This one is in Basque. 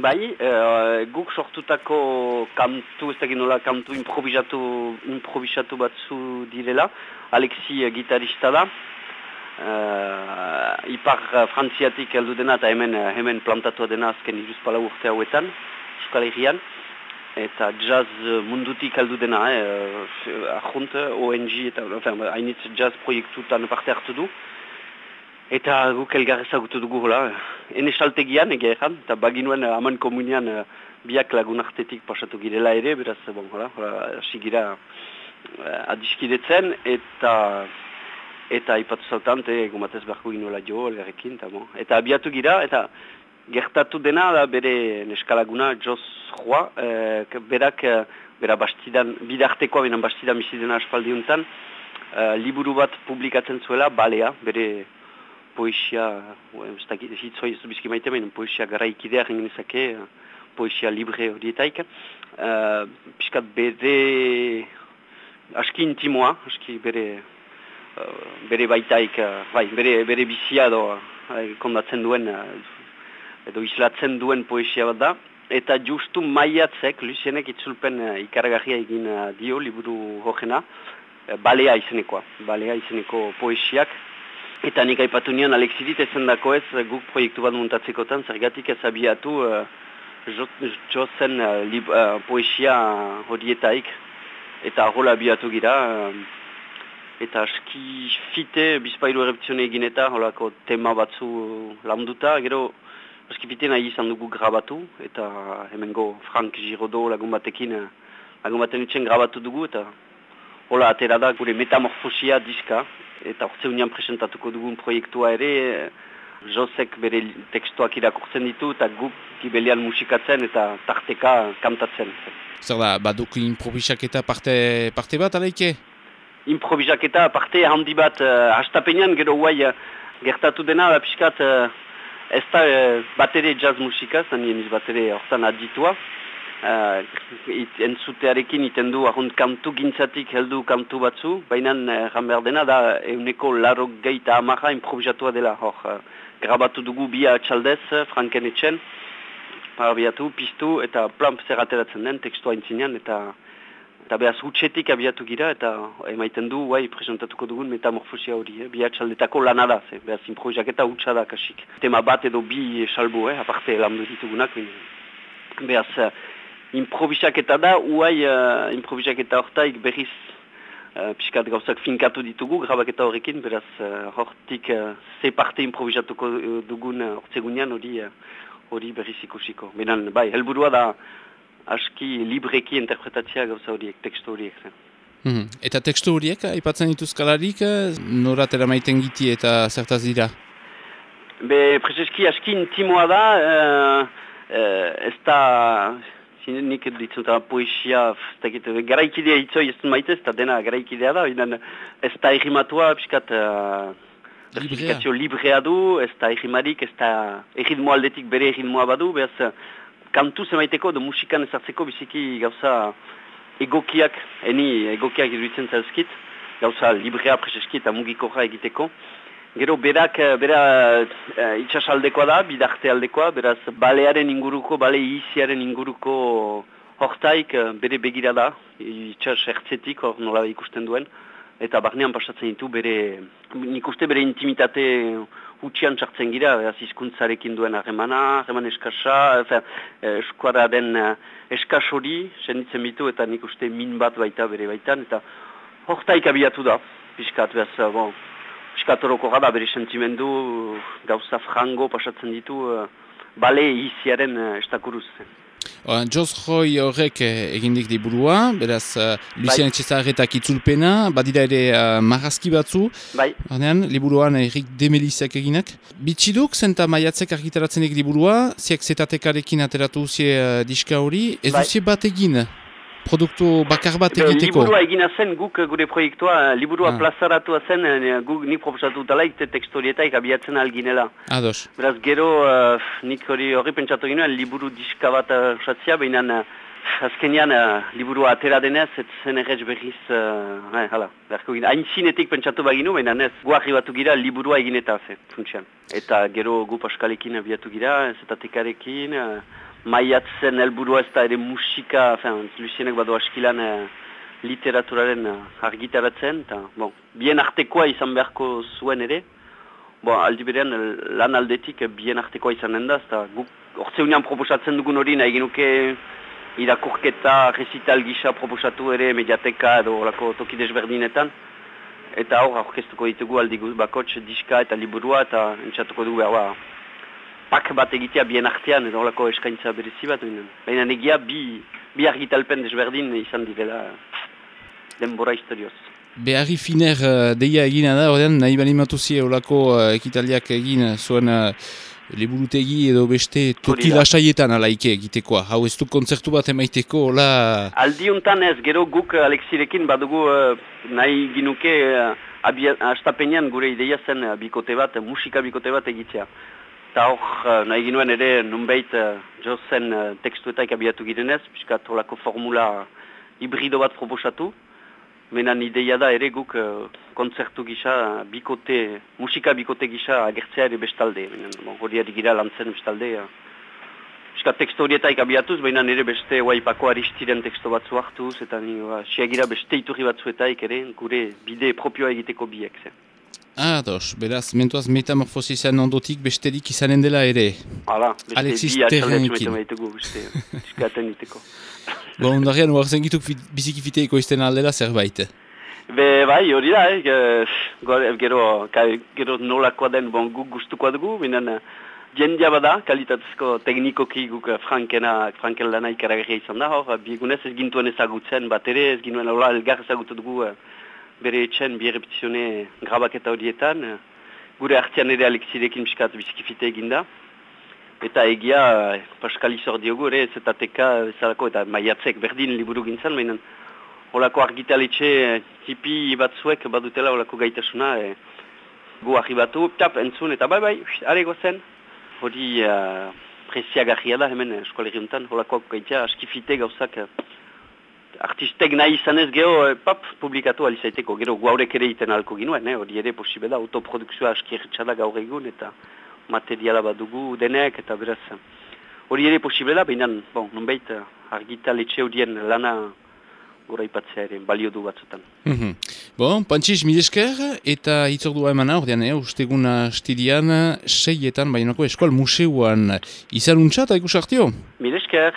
Bai, uh, guk sortutako kantu, ez dakit nola, kantu improvisatu, improvisatu batzu direla. Alexi uh, gitarista da. Uh, ipar frantziatik heldu dena eta hemen, hemen plantatua dena azken iruzpala urte hauetan, Euskal Herrian. Eta jazz mundutik heldu dena, eh, ahunt, ONG eta hainitz jazz proiektutan parte hartu du. Eta guk elgar ezagutu dugu hola, ene saltegian ege egan, eta baginuen uh, aman komunian uh, biak lagun artetik pasatu girela ere, beraz, bon, hola, hola, gira uh, adiskidetzen, eta eta ipatu zautan, te, gomatez beharko ginuela jo, elgarrekin, eta bon. Eta abiatu gira, eta gertatu dena da bere neskalaguna Jos Joa, uh, berak, bera bastidan, bidartekoa benen bastidan bizidena aspaldiuntan, liburu bat publikatzen zuela, balea, bere poesia, ez da hitzoi ez bizki maite mainen, poesia gara ikidea jengen ezake, poesia libre horietaik. Uh, piskat bere, aski intimoa, aski bere, uh, bere baitaik, uh, bai, bere, bere bizia edo uh, kondatzen duen, uh, edo islatzen duen poesia bat da. Eta justu maiatzek, Lucienek itzulpen uh, ikaragarria egin uh, dio, liburu hogena, uh, balea izenekoa, balea izeneko poesiak, Eta nik aipatu nion Alexidit ezen dako ez guk proiektu bat muntatzekotan, zergatik ez abiatu uh, jozen uh, uh, poesia horietaik eta hola abiatu gira. Uh, eta aski fite bizpailu erreptione egin eta holako tema batzu landuta, gero aski fite nahi izan dugu grabatu eta hemengo Frank Girodo lagun batekin lagun baten grabatu dugu eta hola atera da gure metamorfosia diska eta orte unian presentatuko dugun proiektua ere, Josek bere tekstuak irakurtzen ditu eta guk gibelian musikatzen eta tarteka kantatzen. Zer da, baduk improvisaketa parte, parte bat, alaike? Improvisaketa parte handi bat, uh, hastapenean gero guai uh, gertatu dena, da piskat, uh, ez da uh, batere jazz musika, zan nieniz batere hortan aditua, uh, entzutearekin iten du ahont kantu gintzatik heldu kantu batzu, baina uh, behar dena da euneko laro geita amaja improvisatua dela hor. Uh, grabatu dugu bia txaldez, franken etxen, parabiatu, piztu eta plan zer ateratzen den tekstua intzinean eta eta behaz hutsetik abiatu gira eta emaiten du guai presentatuko dugun metamorfosia hori, eh? bia txaldetako lana da, ze, behaz improvisaketa hutsa da kasik. Tema bat edo bi salbo, eh? aparte landu ditugunak, behaz improvisaketa da, uai uh, improvisaketa hortaik berriz uh, piskat gauzak finkatu ditugu, grabaketa horrekin, beraz uh, hortik uh, ze parte improvisatuko dugun hortzegunean hori uh, hori berriz ikusiko. Benan, bai, helburua da aski libreki interpretatzea gauza horiek, tekstu horiek zen. Hmm. Eta tekstu horiek, aipatzen dituzkalarik, noratera maiten giti eta zertaz dira? Be, prezeski aski intimoa da, uh, uh, ez da nik ditzen eta poesia, garaikidea itzoi ez maite, ez da dena garaikidea da, ez da egimatua, piskat, uh, librea. du, ez da egimarik, ez da egitmo aldetik bere egitmoa badu, behaz, kantu zemaiteko, do musikan ezartzeko biziki gauza egokiak, eni egokiak iruditzen zauzkit, gauza librea preseski eta mugikoja egiteko, Gero berak, eh, bera uh, itxasaldekoa da, bidarte aldekoa, beraz balearen inguruko, bale iziaren inguruko hortaik uh, bere begira da, itxas ertzetik, hor nola ikusten duen, eta barnean pasatzen ditu bere, nik uste bere intimitate utxian txartzen gira, beraz izkuntzarekin duen harremana, harreman eskasa, eskuara den eskas hori, senditzen bitu, eta nik uste min bat baita bere baitan, eta hortaik abiatu da, pixkat, beraz, bon, Piskatoroko gada bere sentimendu gauza frango pasatzen ditu uh, bale iziaren uh, estakuruz. Joz Roy horrek eh, egindik diburua, beraz uh, Lucien. Etxezarretak itzulpena, badira ere uh, marrazki batzu, bai. Arnean, liburuan Erik Demelizek eginak. Bitsiduk, zenta maiatzek argitaratzen egin liburua, ziek zetatekarekin ateratu zie uh, diska hori, ez bai. duzie bat egin? Produktu bakar bat egiteko? Liburua egina zen guk gure proiektua, liburua ah. plazaratu zen eh, guk nik proposatu talaik tekstorietaik abiatzen alginela. Ados. Beraz gero uh, nik hori horri pentsatu ginoen liburu diska bat usatzia, uh, behinan uh, azkenian uh, liburua atera denez, ez zen errez berriz, uh, eh, hala, berko gina. Hain zinetik pentsatu baginu, behinan ez, guarri batu gira liburua egineta, ze, funtsian. Eta gero gu paskalekin abiatu gira, ez eta tekarekin, uh, maiatzen helburua ez da ere musika, fin, Lucienek badu askilan eh, literaturaren eh, argitaratzen, eta, bon, bien artekoa izan beharko zuen ere, bon, aldi berean lan aldetik bien artekoa izan den da, eta guk ortze unian proposatzen dugun hori nahi genuke irakurketa, recital gisa proposatu ere mediateka edo orako toki desberdinetan, eta hor aurkeztuko ditugu aldi bakots diska eta liburua eta entzatuko dugu behar ba, pak bat egitea bien artean edo orako eskaintza berezi bat. Baina negia bi, bi argitalpen desberdin izan direla denbora historioz. Beharri finer uh, deia egina da, ordean nahi bali matuzi olako uh, ekitaliak egin zuen uh, liburutegi edo beste toki lasaietan alaike egitekoa. Hau ez du konzertu bat emaiteko, hola... Aldiuntan ez, gero guk Alexirekin badugu uh, nahi ginuke uh, astapenean gure ideia zen uh, bikote bat, musika bikote bat egitea. Eta hor, uh, nahi ginuen ere nunbait uh, jo zen uh, tekstuetaik abiatu girenez, piskat holako formula hibrido bat proposatu. Menan ideia da ere guk kontzertu gisa, bikote, musika bikote gisa agertzea ere bestalde. Hori bon, gira lantzen bestalde. Uh. Eska teksto horietaik abiatuz, baina nire beste waipako aristiren teksto batzu hartuz, eta ni, siagira beste iturri batzuetaik ere, gure bide propioa egiteko biek. Zen. Ah, dos, beraz, mentuaz metamorfosizan ondotik besterik izanen dela ere. Hala, beste bi atxaldeatxu metu beste, eskaten diteko. Bon, ondarean, uartzen gituk biziki fiteiko izten aldela zerbait. Be, bai, hori da, eh, gero, gero nolakoa den bon, guk gustukoa dugu, binen, jendia bada, kalitatezko teknikoki guk frankena, franken lana ikaragarria izan da, hor, biegunez ez gintuen ezagutzen bat ere, ez gintuen hola elgar ezagutu dugu, bere etxen bi repetizione grabaketa horietan, gure hartzian ere alexirekin miskat bizikifite eginda. Eta egia, Pascal izor diogu ere, zetateka, ezalako, eta maiatzek berdin liburu gintzen, baina holako argitaletxe tipi batzuek badutela holako gaitasuna, e, gu arribatu, tap, entzun, eta bai bai, are gozen. Hori uh, presiagarria da hemen eskoleri honetan, holako gaitea askifite gauzak artistek nahi izan ez geho, e, pap, publikatu alizaiteko, gero guaurek ere iten alko ginuen, eh? hori ere posibe da, autoprodukzioa askirtxada gaur egun, eta materiala bat dugu denek, eta beraz, hori ere posibe da, baina, bon, nonbait, argitaletxe horien lana gora ipatzea ere, balio du batzutan. Mm -hmm. Bon, Pantsiz, esker, eta hitzordua emana, ordean, eh, usteguna stilian, seietan, bainako eskual museuan, izan untsa eta ikusartio? esker.